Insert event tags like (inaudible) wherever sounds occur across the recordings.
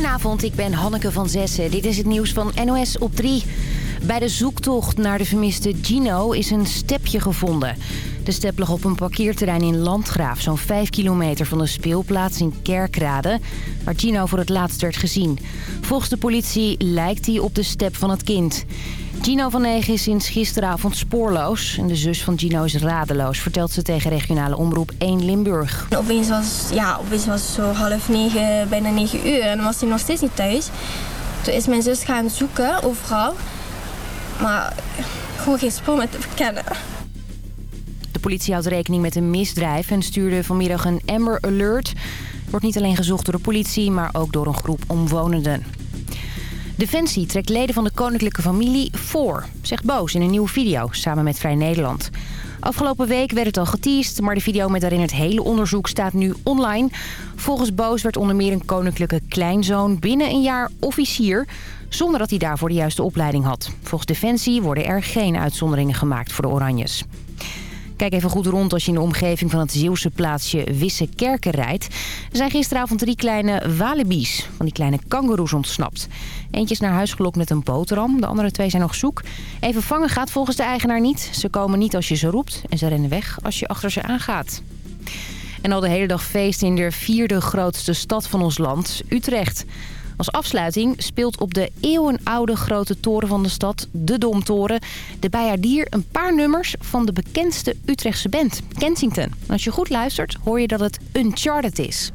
Goedenavond, ik ben Hanneke van Zessen. Dit is het nieuws van NOS op 3. Bij de zoektocht naar de vermiste Gino is een stepje gevonden. De step lag op een parkeerterrein in Landgraaf... zo'n 5 kilometer van de speelplaats in Kerkrade... waar Gino voor het laatst werd gezien. Volgens de politie lijkt hij op de step van het kind. Gino van 9 is sinds gisteravond spoorloos. En de zus van Gino is radeloos, vertelt ze tegen regionale omroep 1 Limburg. Opeens was, ja, opeens was het zo half negen, bijna negen uur. En dan was hij nog steeds niet thuis. Toen is mijn zus gaan zoeken overal. Maar gewoon geen spoor met te verkennen. De politie houdt rekening met een misdrijf en stuurde vanmiddag een Amber Alert. Wordt niet alleen gezocht door de politie, maar ook door een groep omwonenden. Defensie trekt leden van de koninklijke familie voor, zegt Boos in een nieuwe video samen met Vrij Nederland. Afgelopen week werd het al geteased, maar de video met daarin het hele onderzoek staat nu online. Volgens Boos werd onder meer een koninklijke kleinzoon binnen een jaar officier... zonder dat hij daarvoor de juiste opleiding had. Volgens Defensie worden er geen uitzonderingen gemaakt voor de Oranjes. Kijk even goed rond als je in de omgeving van het Zeeuwse plaatsje Wissekerken rijdt. Er zijn gisteravond drie kleine walibi's, van die kleine kangoeroes ontsnapt. Eentje is naar huis gelokt met een boterham, de andere twee zijn nog zoek. Even vangen gaat volgens de eigenaar niet. Ze komen niet als je ze roept en ze rennen weg als je achter ze aangaat. En al de hele dag feest in de vierde grootste stad van ons land, Utrecht. Als afsluiting speelt op de eeuwenoude grote toren van de stad, de Domtoren... de Bijaardier een paar nummers van de bekendste Utrechtse band, Kensington. als je goed luistert, hoor je dat het Uncharted is.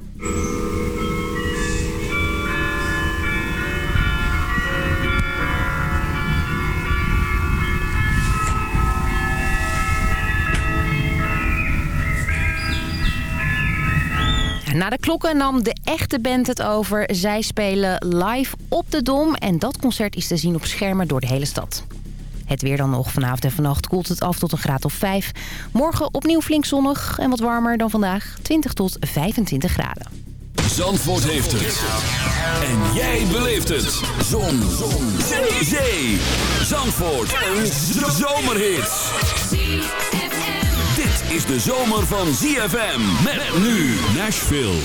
Na de klokken nam de echte band het over. Zij spelen live op de Dom en dat concert is te zien op schermen door de hele stad. Het weer dan nog. Vanavond en vannacht koelt het af tot een graad of 5. Morgen opnieuw flink zonnig en wat warmer dan vandaag. 20 tot 25 graden. Zandvoort heeft het. En jij beleeft het. Zon. Zon. Zee. Zandvoort. Een zomerhit is de zomer van ZFM. Met nu Nashville.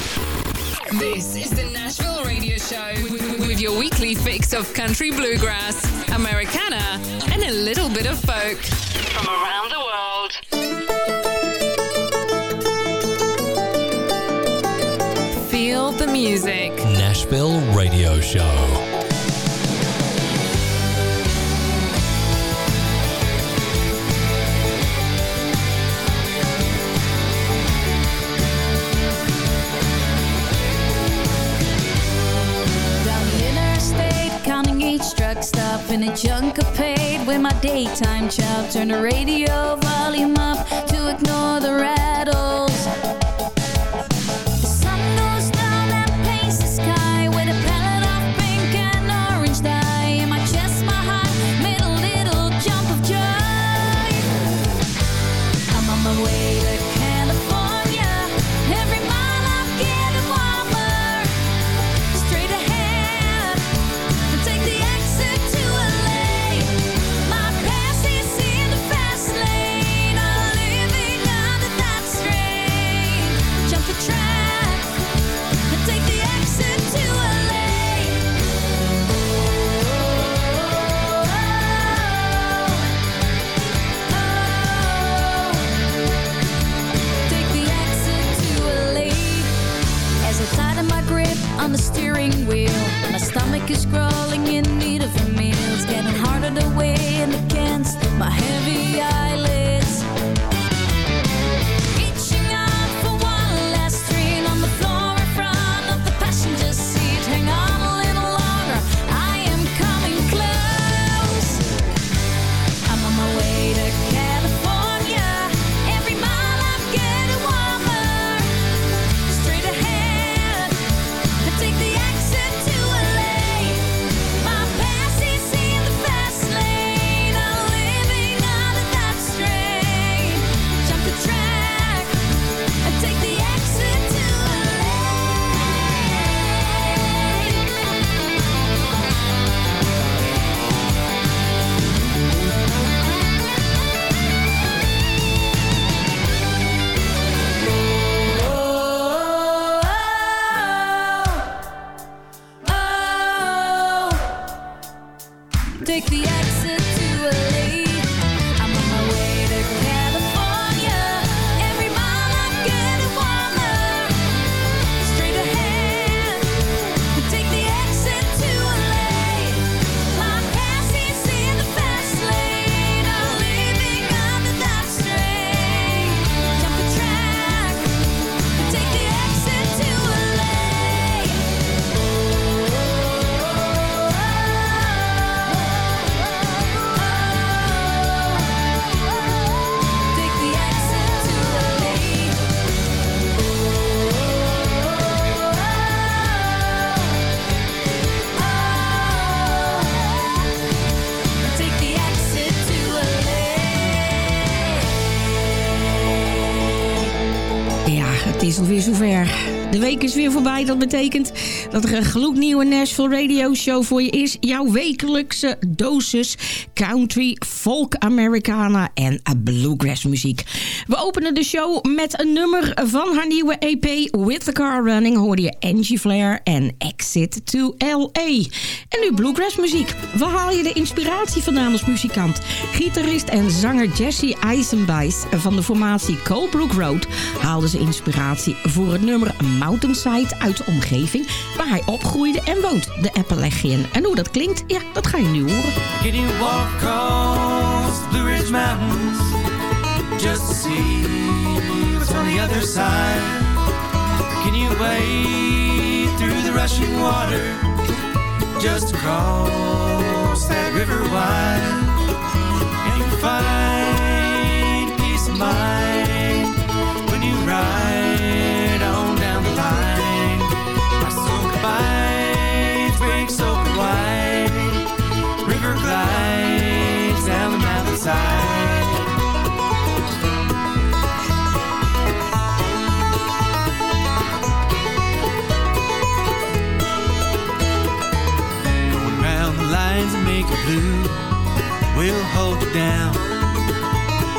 This is the Nashville Radio Show. With your weekly fix of country bluegrass, Americana and a little bit of folk. From around the world. Feel the music. Nashville Radio Show. Truck stop in a junk of paid with my daytime job. Turn the radio volume up to ignore the rattles. De week is weer voorbij. Dat betekent dat er een gloednieuwe Nashville Radio Show voor je is. Jouw wekelijkse dosis country, folk Americana en bluegrass muziek. We openen de show met een nummer van haar nieuwe EP With the Car Running. Hoorde je Angie Flair en Exit to L.A. En nu bluegrass muziek. Waar haal je de inspiratie vandaan als muzikant? Gitarist en zanger Jesse Eisenbeis van de formatie Colebrook Road haalde ze inspiratie voor het nummer Mountainside uit de omgeving waar hij opgroeide en woont, de Appalachian. En hoe dat klinkt, ja, dat ga je nu horen. Mountains just to see what's on the other side? Can you wade through the rushing water just across that river wide? And find peace of mind and blue. We'll hold you down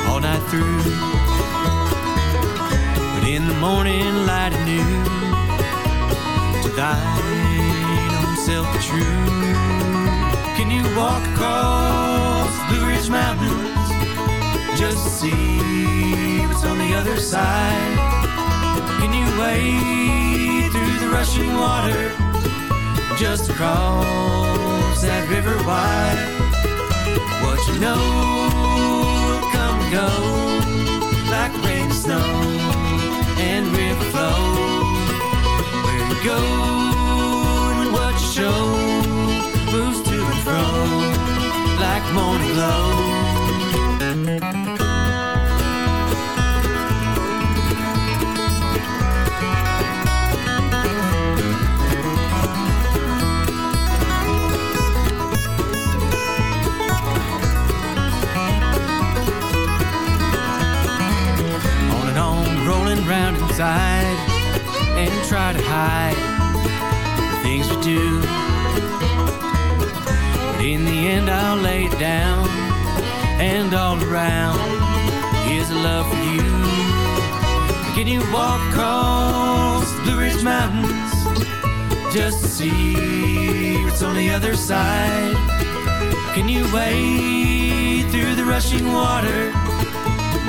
all night through. But in the morning light anew, to thine own self true. Can you walk across the Blue Ridge Mountains just to see what's on the other side? Can you wade through the rushing water just across that river wide? What you know come and go like rain and snow and river flow. Where you go and what you show moves to and fro like morning glow. Inside and try to hide the things we do. But in the end, I'll lay it down, and all around is a love for you. Can you walk across the Blue Ridge Mountains just to see what's on the other side? Can you wade through the rushing water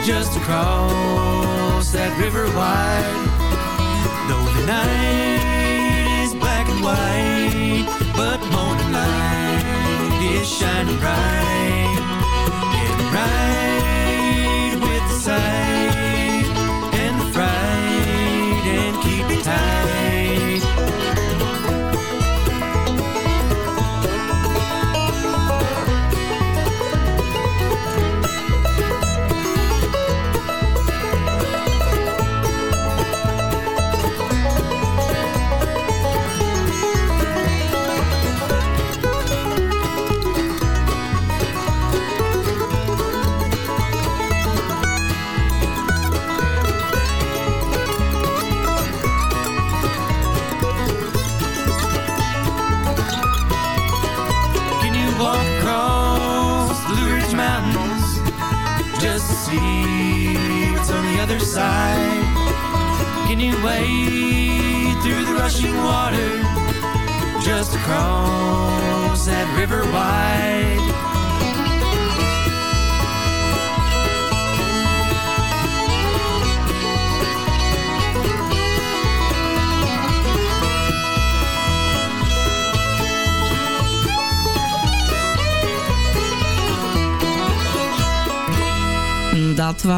just across that river wide? Though the night is black and white, but morning light is shining bright. Get right with the sight and the fright and keep it tight.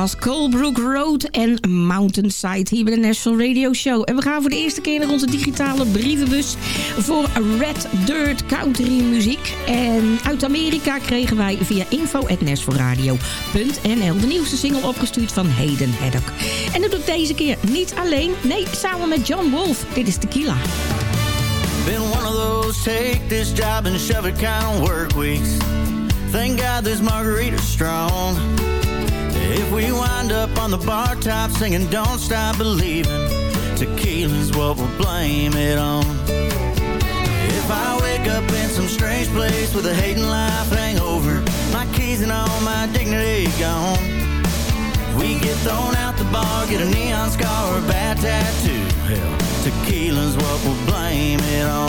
Was Colebrook Road en Mountainside hier bij de National Radio Show. En we gaan voor de eerste keer naar onze digitale brievenbus voor Red Dirt Country muziek. En uit Amerika kregen wij via info.nashvilleradio.nl de nieuwste single opgestuurd van Hayden Haddock. En dat doet deze keer niet alleen, nee, samen met John Wolf. Dit is Tequila. Been one of those take this job and shove it kind work weeks. Thank God this margarita's strong. If we wind up on the bar top singing Don't Stop Believing, Tequila's what we'll blame it on. If I wake up in some strange place with a hating life hangover, my keys and all my dignity gone. We get thrown out the bar, get a neon scar or a bad tattoo. Hell, tequila's what we'll blame it on.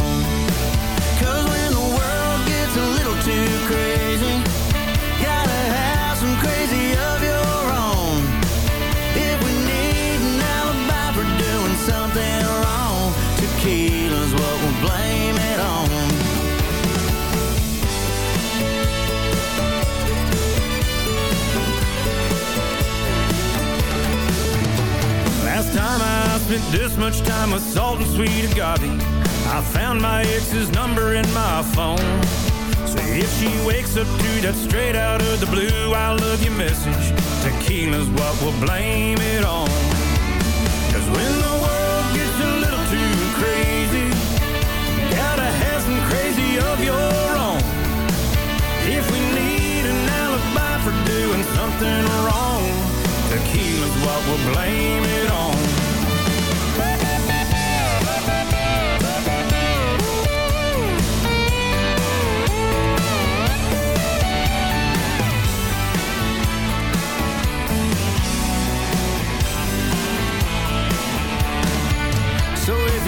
Spent this much time with salt and sweet agave, I found my ex's number in my phone. So if she wakes up to that straight out of the blue, I love you message, tequila's what we'll blame it on. Cause when the world gets a little too crazy, gotta have some crazy of your own. If we need an alibi for doing something wrong, tequila's what we'll blame it on.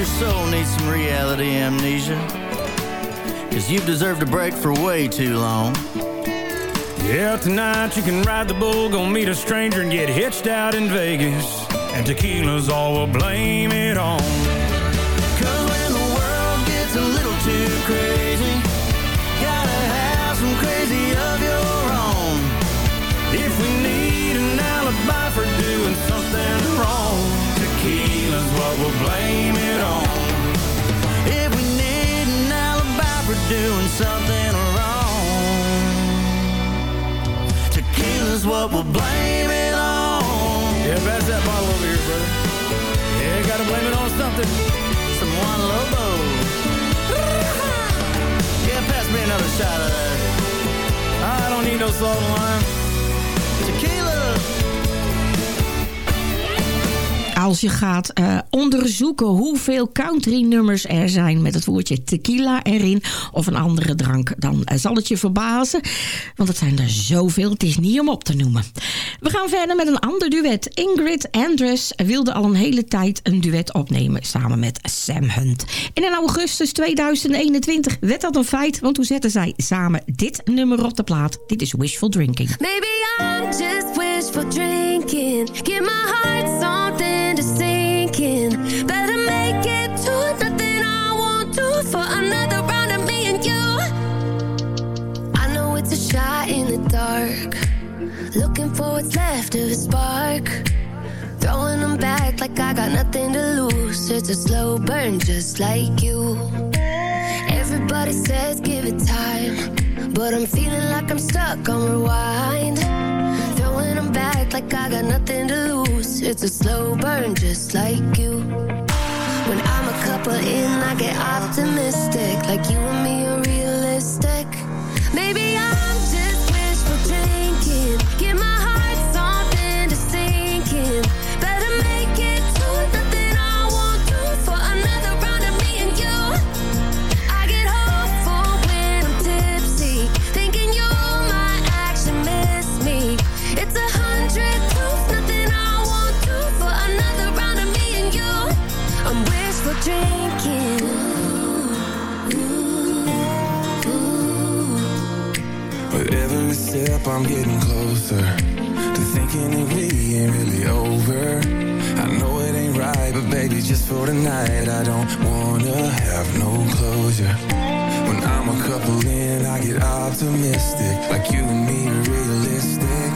Soul needs some reality amnesia, cause you've deserved a break for way too long. Yeah, tonight you can ride the bull, go meet a stranger and get hitched out in Vegas. And tequila's all we'll blame it on. Cause when the world gets a little too crazy, tequila's what we'll blame it on. If we need an alibi for doing something wrong, tequila's what we'll blame it on. Yeah, pass that bottle over here, brother. Yeah, gotta blame it on something. Some Juan Lobo. (laughs) Yeah, pass me another shot of that. I don't need no salt and lime. Als je gaat eh, onderzoeken hoeveel country nummers er zijn met het woordje tequila erin of een andere drank, dan eh, zal het je verbazen. Want het zijn er zoveel, het is niet om op te noemen. We gaan verder met een ander duet. Ingrid Andress wilde al een hele tijd een duet opnemen samen met Sam Hunt. En in augustus 2021 werd dat een feit, want toen zetten zij samen dit nummer op de plaat. Dit is Wishful Drinking. Maybe I'm just wishful drinking. Give my heart something to sink. Better make it to nothing I won't do for another round of me and you. I know it's a shot in the dark. Looking for what's left of a spark. Throwing them back like I got nothing to lose. It's a slow burn just like you. Everybody says give it time. But I'm feeling like I'm stuck on rewind. Throwing them back like I got nothing to lose. It's a slow burn just like you. When I'm a couple in, I get optimistic. Like you and me are step, I'm getting closer to thinking that we ain't really over. I know it ain't right, but baby, just for tonight, I don't wanna have no closure. When I'm a couple in, I get optimistic, like you and me are realistic.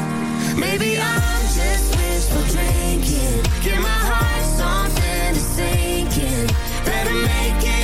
Maybe I'm just wishful drinking. Give my heart something to sink in. Better make it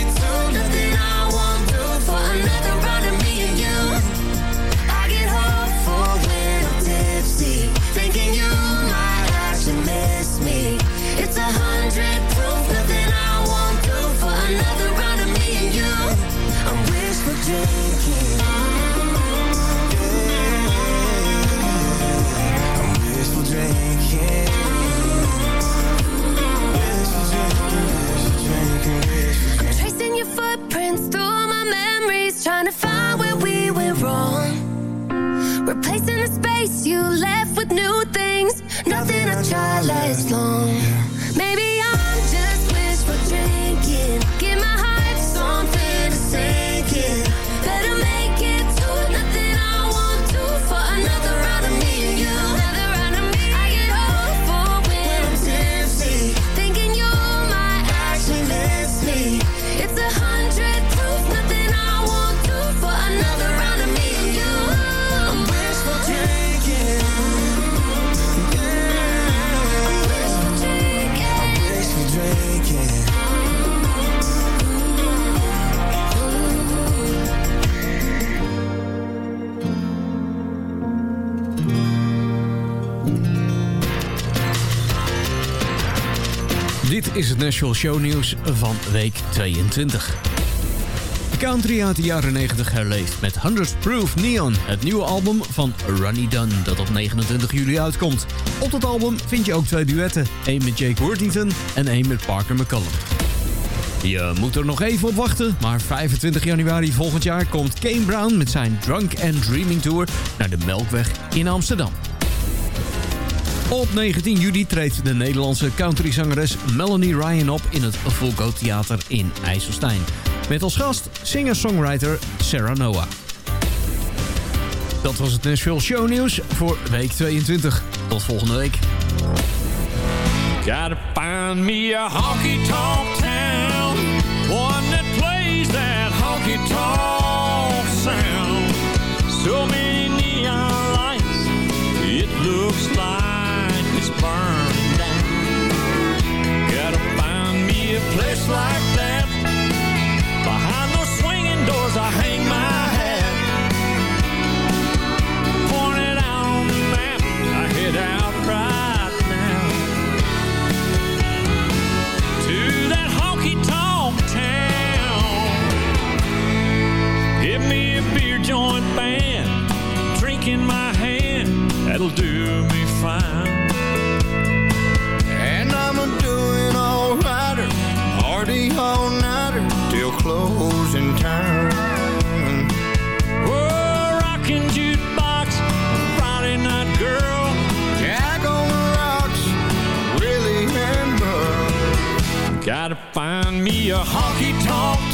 memories, trying to find where we went wrong. Replacing the space you left with new things. Nothing I try lasts long. Dit is het Nashville Show Nieuws van week 22. Country uit de jaren 90 herleeft met 100 Proof Neon, het nieuwe album van Ronnie Dunn dat op 29 juli uitkomt. Op dat album vind je ook twee duetten, één met Jake Worthington en één met Parker McCollum. Je moet er nog even op wachten, maar 25 januari volgend jaar komt Kane Brown met zijn Drunk and Dreaming Tour naar de Melkweg in Amsterdam. Op 19 juli treedt de Nederlandse countryzangeres Melanie Ryan op in het Volgo Theater in IJsselstein. Met als gast singer-songwriter Sarah Noah. Dat was het Nashville Show Nieuws voor week 22. Tot volgende week. One plays. So many it looks like a place like that. Behind those swinging doors, I hang my hat. Point it out on the map, I head out right now to that honky tonk town. Give me a beer joint band, drink in my hand, that'll do me fine. And I'm doing alrighter, party all nighter till closing time. Oh, rockin' jukebox, Friday night girl. On the rocks. Gotta find me a honky tonk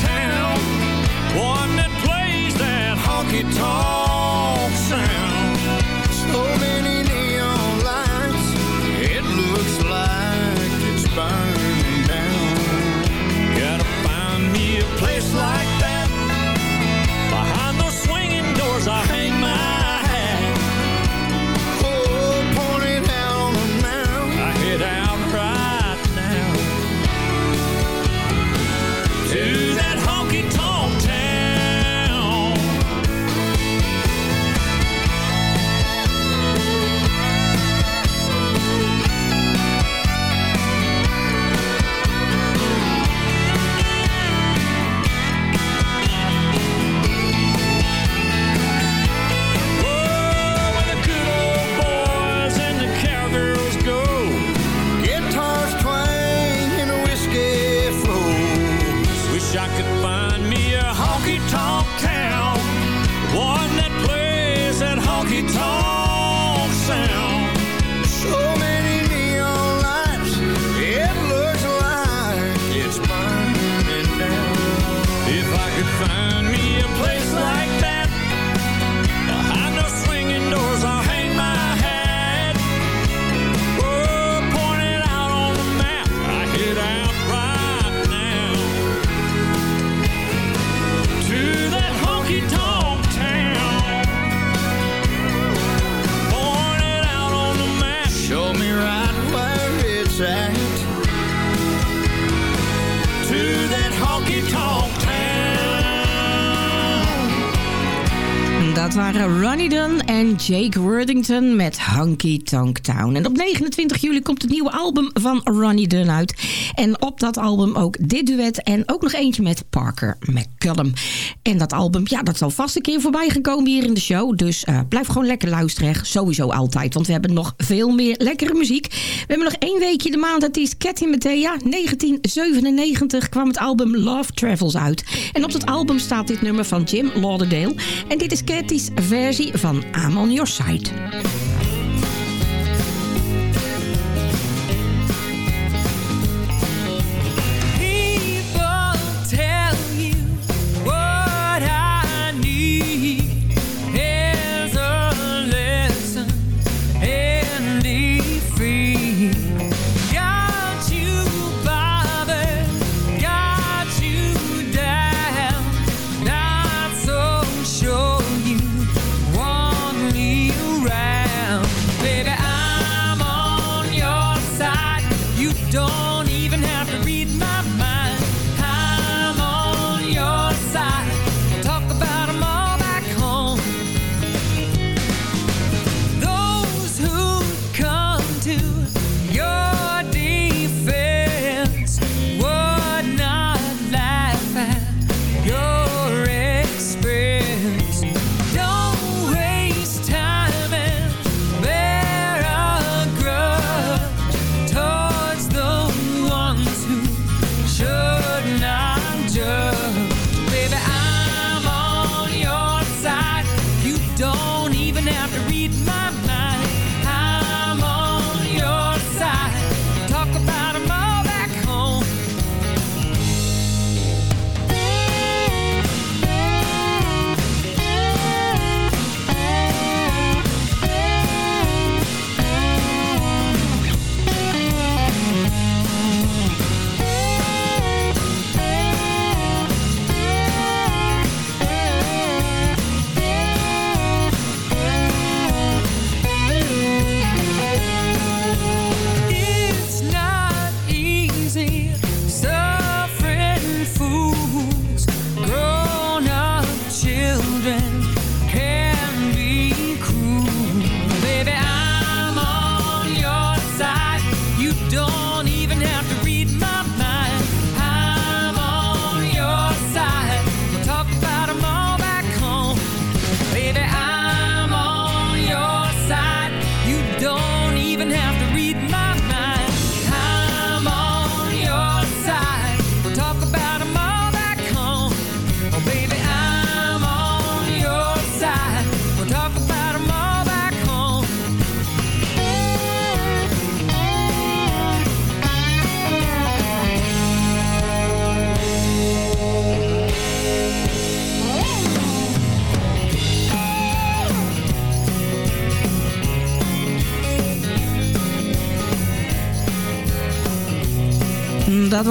Jake Worthington met Hunky Tonk Town. En op 29 juli komt het nieuwe album van Ronnie Dunn uit. En op dat album ook dit duet en ook nog eentje met Parker McCullum. En dat album, ja, dat zal vast een keer voorbij gekomen hier in de show. Dus uh, blijf gewoon lekker luisteren. Sowieso altijd, want we hebben nog veel meer lekkere muziek. We hebben nog één weekje de maand. Dat is Cathy Mattea. 1997 kwam het album Love Travels uit. En op dat album staat dit nummer van Jim Lauderdale. En dit is Cathy's versie van I'm on Your Side.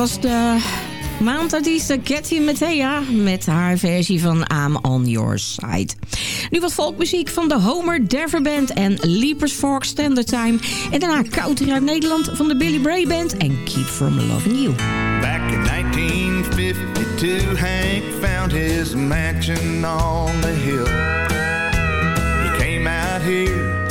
Was de maandartiest Cathy Mattea met haar versie van I'm On Your Side. Nu wat volkmuziek van de Homer Dever Band en Leapers Fork Standard Time. En daarna country uit Nederland van de Billy Bray Band en Keep From Loving You. Back in 1952 Hank found his mansion on the hill. He came out here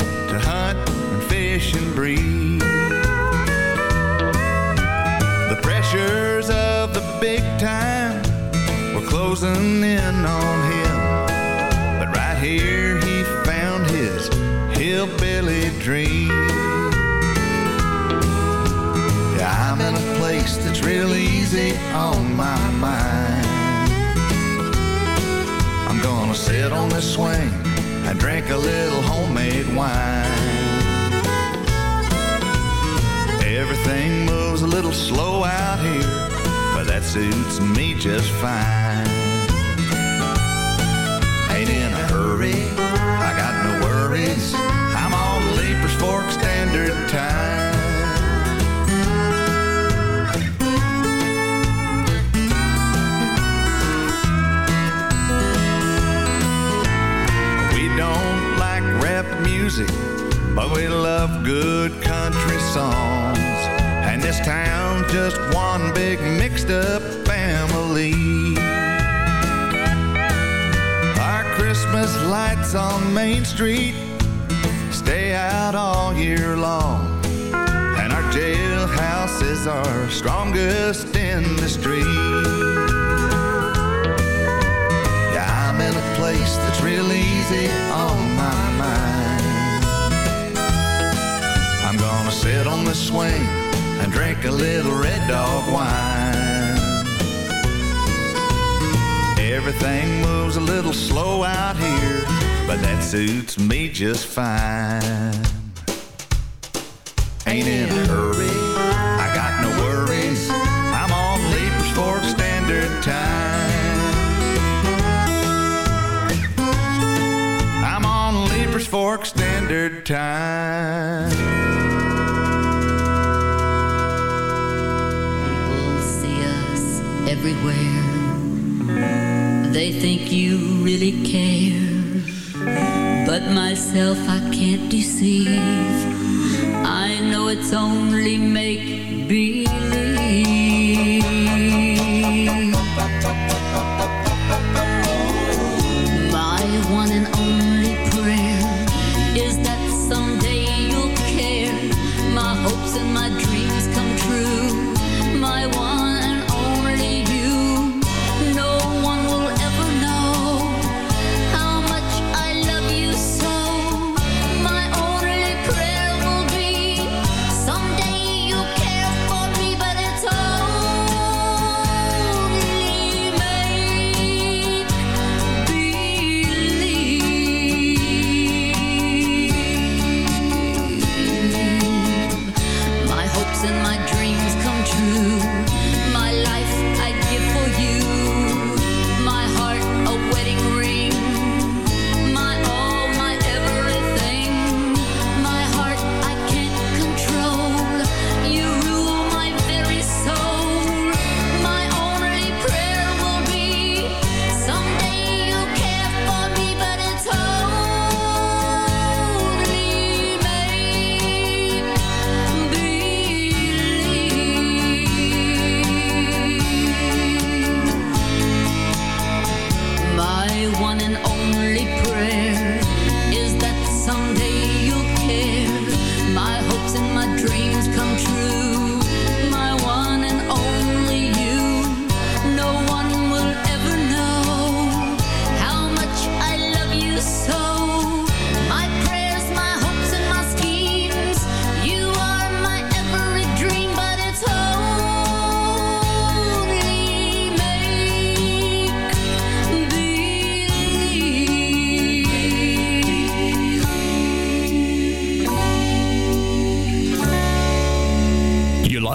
real easy on my mind. I'm gonna sit on this swing and drink a little homemade wine. Everything moves a little slow out here, but that suits me just fine. Ain't in a hurry, I got no worries. but we love good country songs. And this town's just one big mixed up family. Our Christmas lights on Main Street stay out all year long. And our jailhouse is our strongest industry. Yeah, I'm in a place that's real easy on my a swing and drink a little red dog wine. Everything moves a little slow out here, but that suits me just fine. Ain't in a hurry, I got no worries. I'm on Leipers Fork Standard Time. I'm on Leipers Fork Standard Time. everywhere. They think you really care, but myself I can't deceive. I know it's only make believe.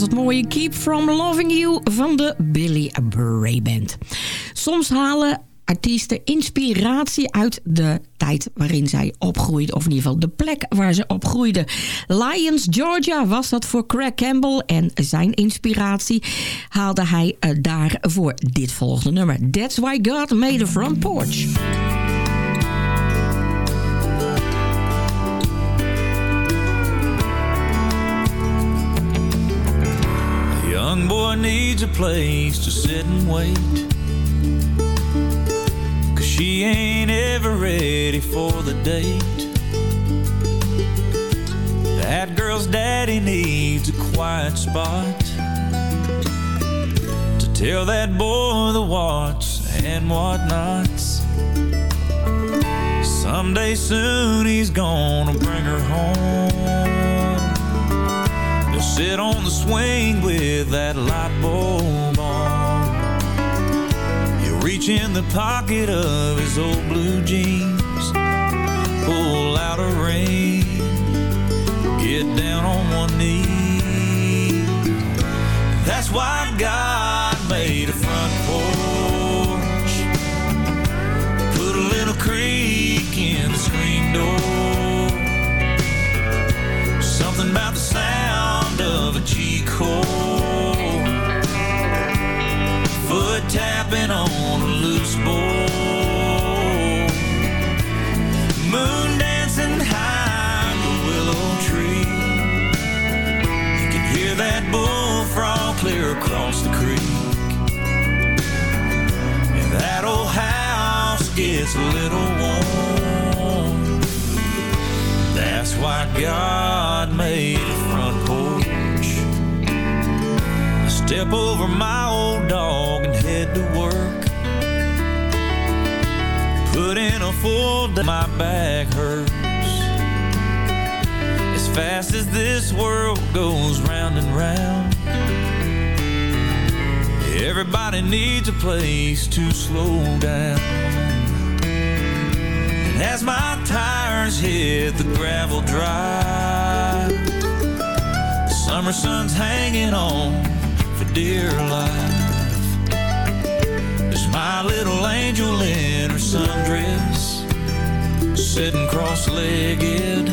Het mooie Keep From Loving You van de Billy Bray Band. Soms halen artiesten inspiratie uit de tijd waarin zij opgroeiden. Of in ieder geval de plek waar ze opgroeiden. Lions, Georgia was dat voor Craig Campbell. En zijn inspiratie haalde hij uh, daar voor dit volgende nummer. That's Why God Made a Front Porch. Young boy needs a place to sit and wait. Cause she ain't ever ready for the date. That girl's daddy needs a quiet spot to tell that boy the what's and whatnots. Someday soon he's gonna bring her home. They'll sit on the swing with that light bulb on. He'll reach in the pocket of his old blue jeans, pull out a ring, get down on one knee. That's why God made a tapping on a loose board. Moon dancing high in the willow tree. You can hear that bullfrog clear across the creek. And that old house gets a little warm. That's why God made a front porch. I step over my In a full day, my back hurts. As fast as this world goes round and round. Everybody needs a place to slow down. And as my tires hit the gravel drive, the summer sun's hanging on for dear life. My little angel in her sundress, sitting cross-legged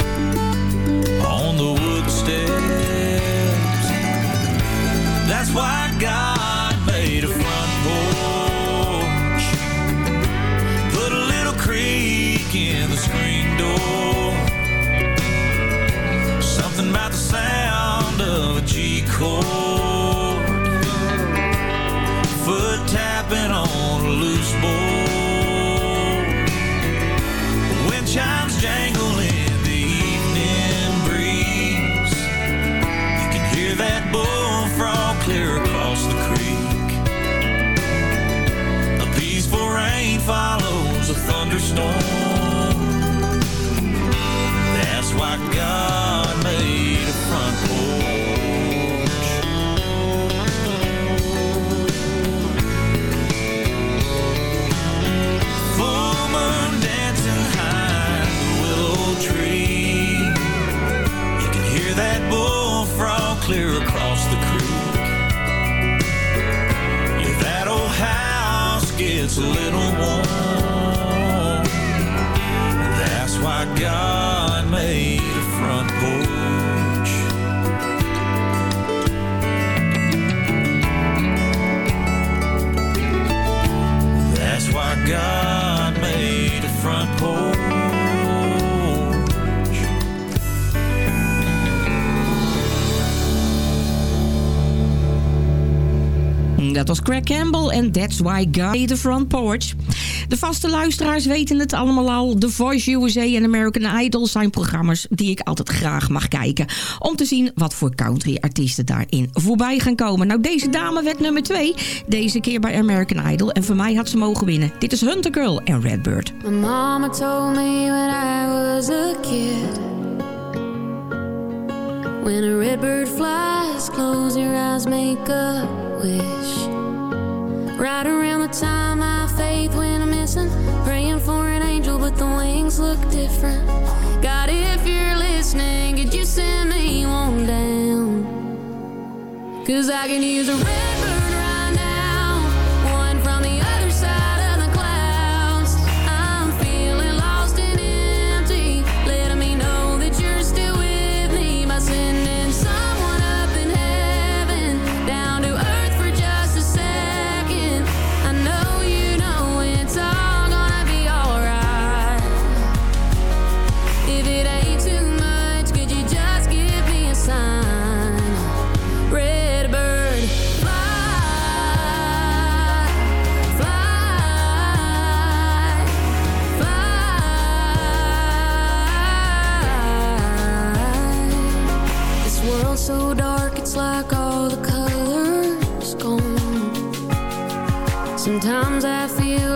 on the wood steps. That's why God made a front porch. Put a little creak in the screen door. Something about the sound of a G chord. A little warm. That's why God Dat was Craig Campbell en That's Why God the Front Porch. De vaste luisteraars weten het allemaal al. The Voice USA en American Idol zijn programma's die ik altijd graag mag kijken. Om te zien wat voor country artiesten daarin voorbij gaan komen. Nou, deze dame werd nummer 2. Deze keer bij American Idol. En voor mij had ze mogen winnen. Dit is Hunter Girl en Redbird. My mama told me when I was a kid When a redbird flies, close your eyes, make a wish Right around the time my faith went missing Praying for an angel, but the wings look different God, if you're listening, could you send me one down? Cause I can use a redbird world's so dark, it's like all the colors gone. Sometimes I feel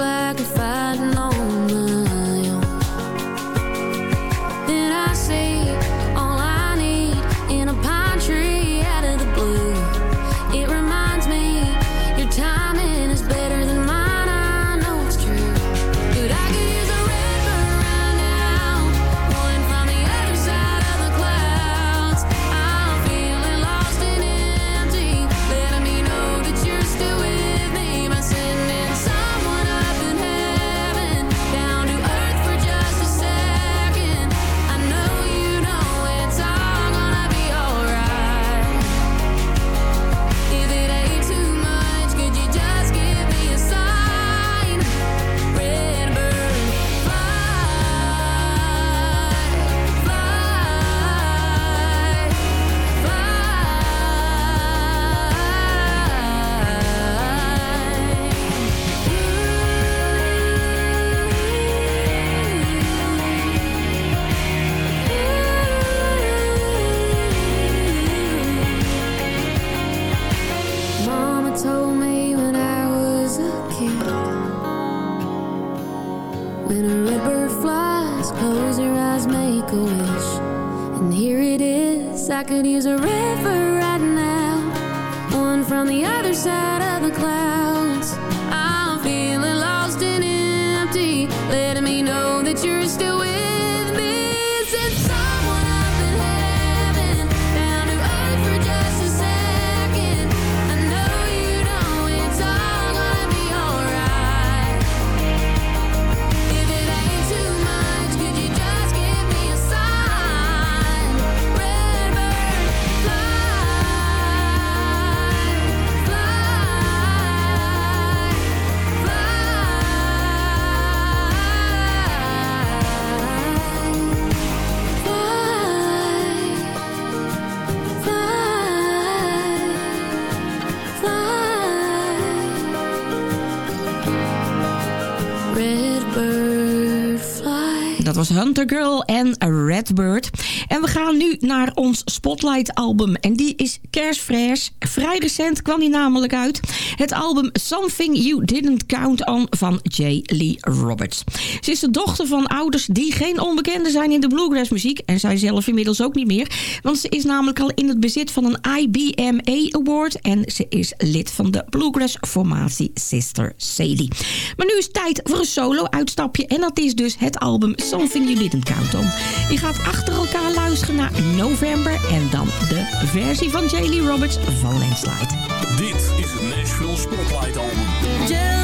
was Hunter Girl en Redbird. En we gaan nu naar ons Spotlight album. En die is kerstvers. Vrij recent kwam die namelijk uit. Het album Something You Didn't Count On van J. Lee Roberts. Ze is de dochter van ouders die geen onbekenden zijn in de bluegrass muziek. En zij zelf inmiddels ook niet meer. Want ze is namelijk al in het bezit van een IBMA Award. En ze is lid van de bluegrass formatie Sister Sadie. Maar nu is tijd voor een solo uitstapje. En dat is dus het album Something You Didn't Count On. Je gaat achter elkaar luisteren naar November. En dan de versie van J. Lee Roberts van Landslide. Dit is het Nashville Spotlight Album.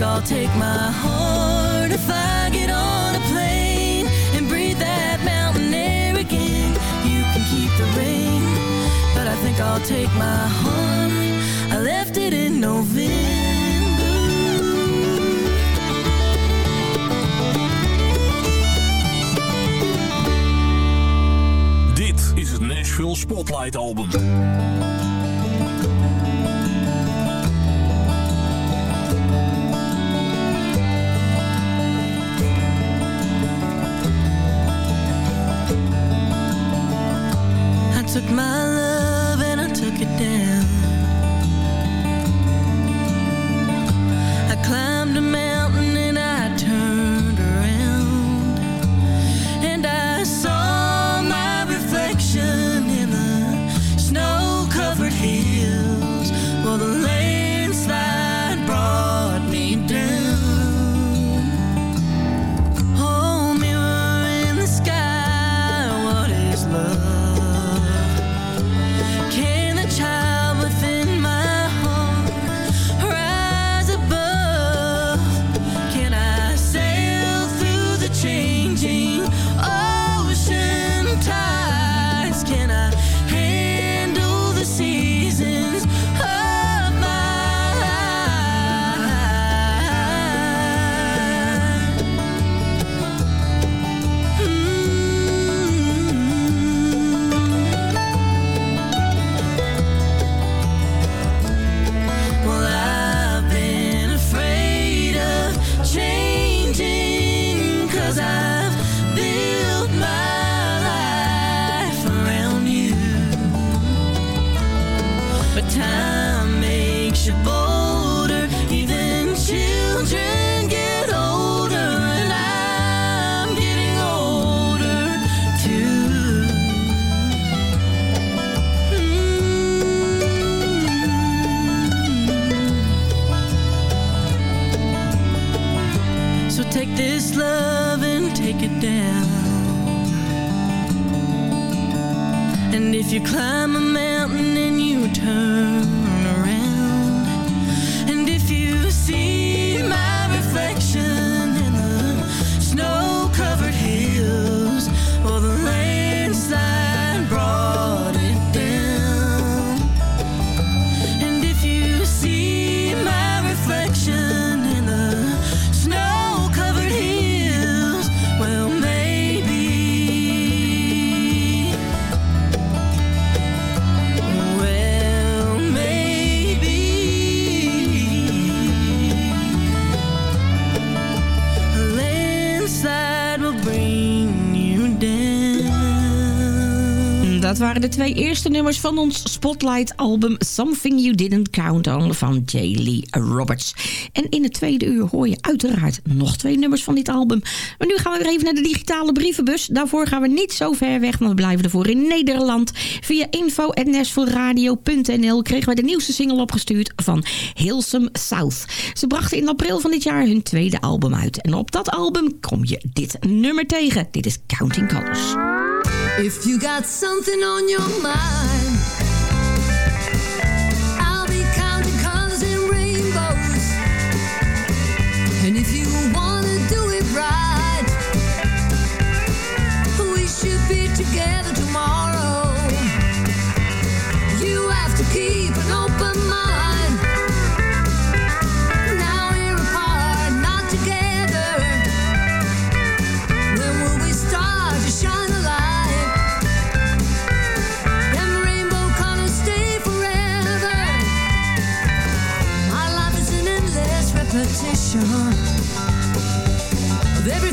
think I'll take my heart if I get on a plane and breathe that mountain air again. You can keep the rain, but I think I'll take my heart. I left it in November. Dit is het Nashville Spotlight Album. took my love. de twee eerste nummers van ons Spotlight-album... Something You Didn't Count On van J. Lee Roberts. En in het tweede uur hoor je uiteraard nog twee nummers van dit album. Maar nu gaan we weer even naar de digitale brievenbus. Daarvoor gaan we niet zo ver weg, want we blijven ervoor in Nederland. Via info.nashvilleradio.nl kregen wij de nieuwste single opgestuurd van Hilsom South. Ze brachten in april van dit jaar hun tweede album uit. En op dat album kom je dit nummer tegen. Dit is Counting Colors. If you got something on your mind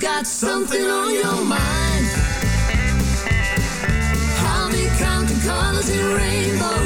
got something on your mind. I'll be counting colors in rainbows.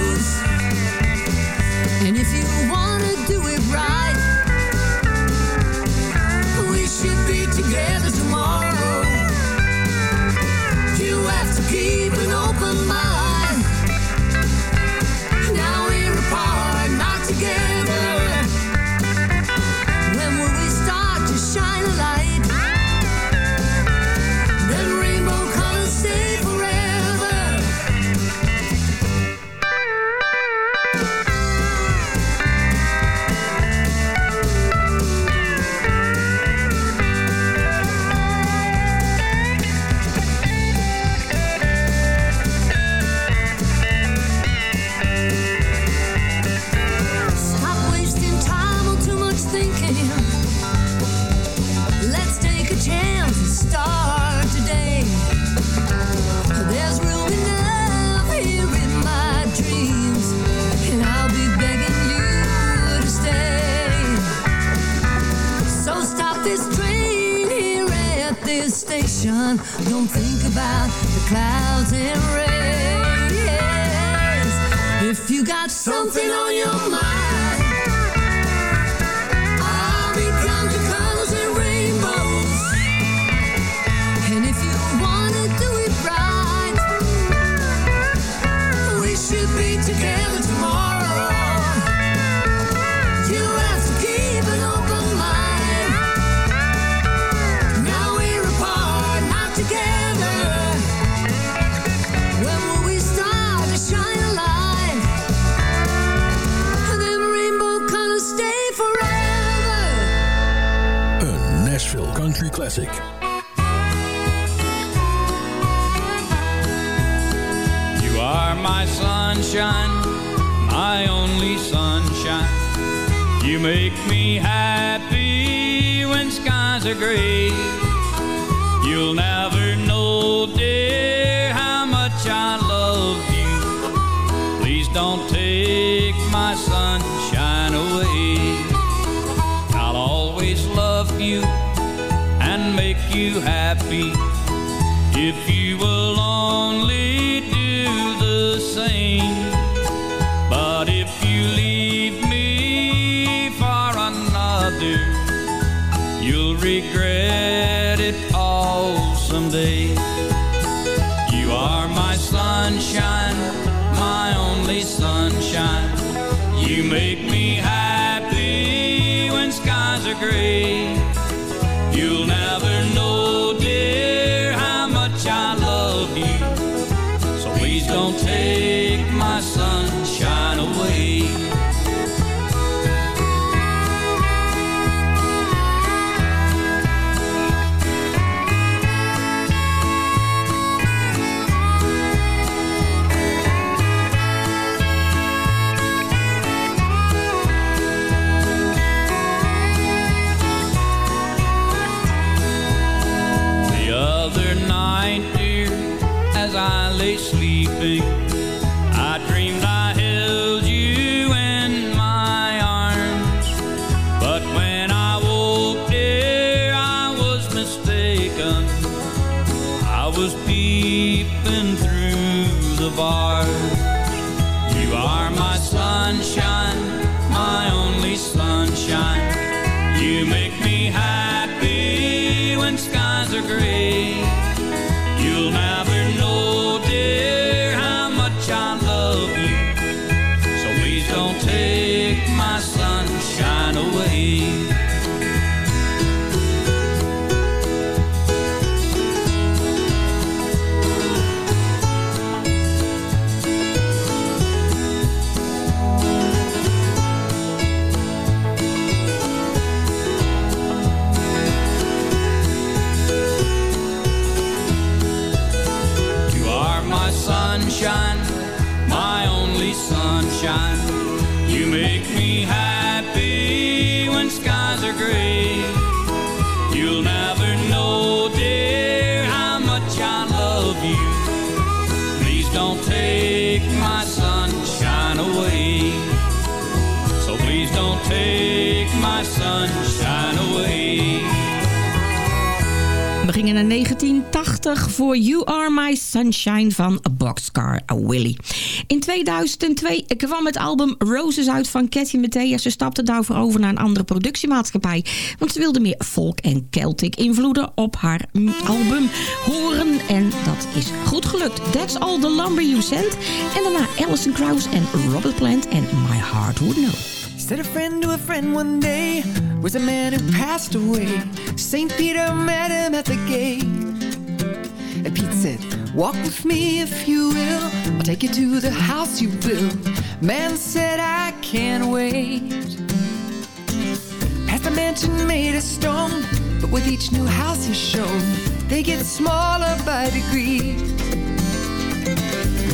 You will only do the same. 1980 voor You Are My Sunshine van Boxcar Willie. In 2002 kwam het album Roses uit van Cathy Mattea. Ze stapte daarvoor over naar een andere productiemaatschappij. Want ze wilde meer folk en Celtic invloeden op haar album horen. En dat is goed gelukt. That's All The Lumber You Sent. En daarna Alison Krauss en Robert Plant en My Heart Would Know. Said a friend to a friend one day was a man who passed away. St. Peter met him at the gate. And Pete said, Walk with me if you will. I'll take you to the house you built. Man said, I can't wait. Past the mansion made of stone, but with each new house he's shown, they get smaller by degrees.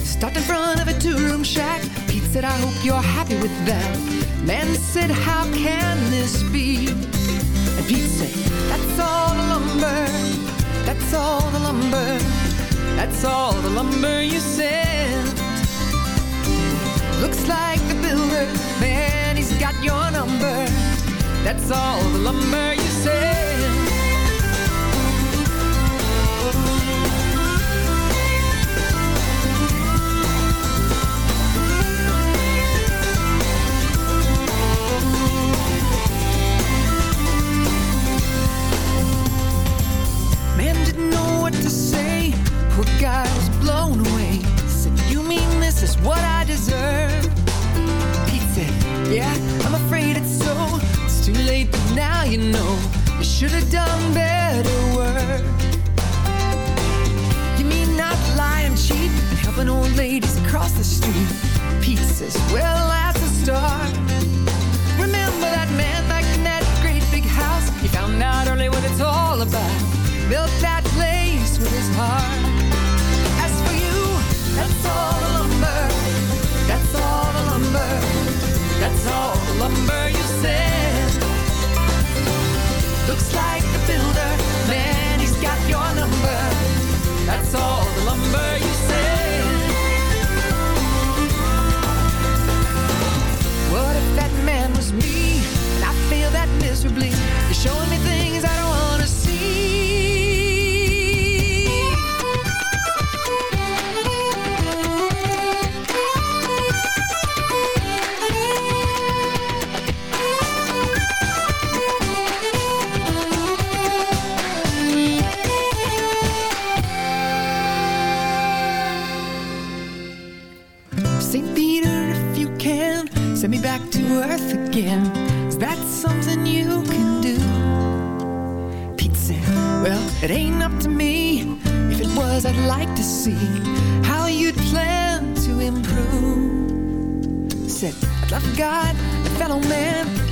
Stopped in front of a two-room shack. Pete said, I hope you're happy with that. Man said, how can this be? And Pete said, that's all lumber. That's all the lumber. That's all the lumber you sent. Looks like the builder, man, he's got your number. That's all the lumber you sent.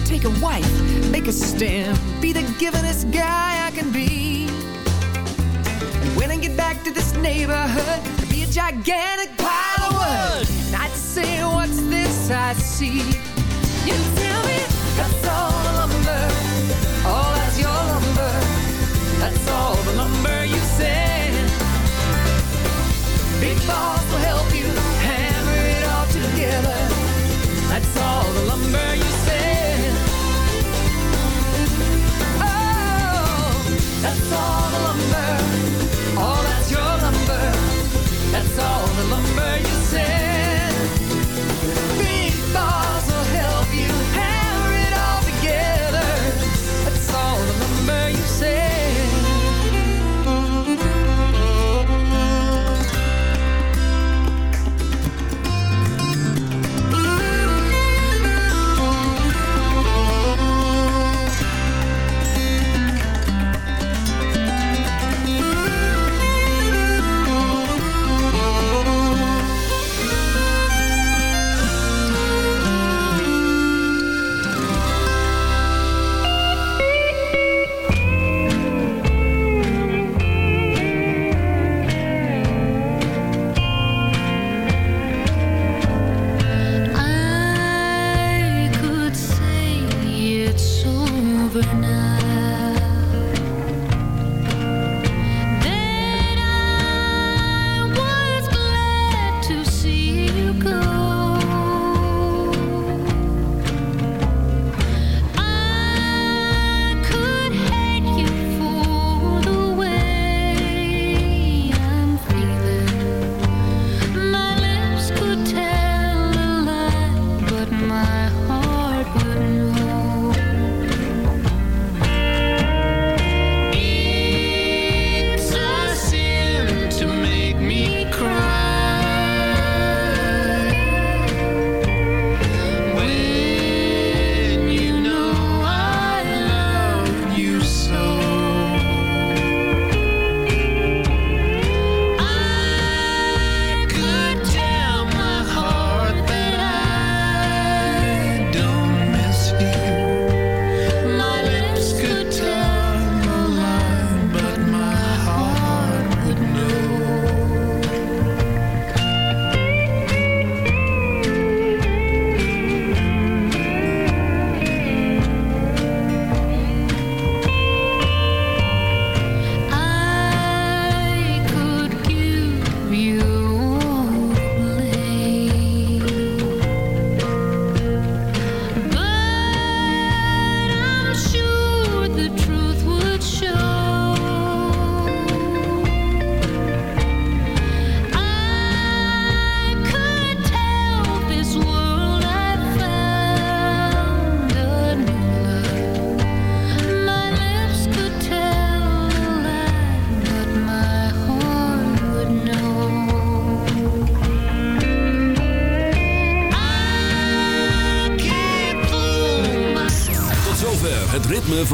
take a wife, make a stand, be the givenest guy I can be. And when I get back to this neighborhood, I'll be a gigantic pile of wood. And I'd say, what's this I see? You tell me that's all the lumber, all oh, that's your lumber. That's all the lumber you send. Big boss will help you hammer it all together. That's all the lumber you send.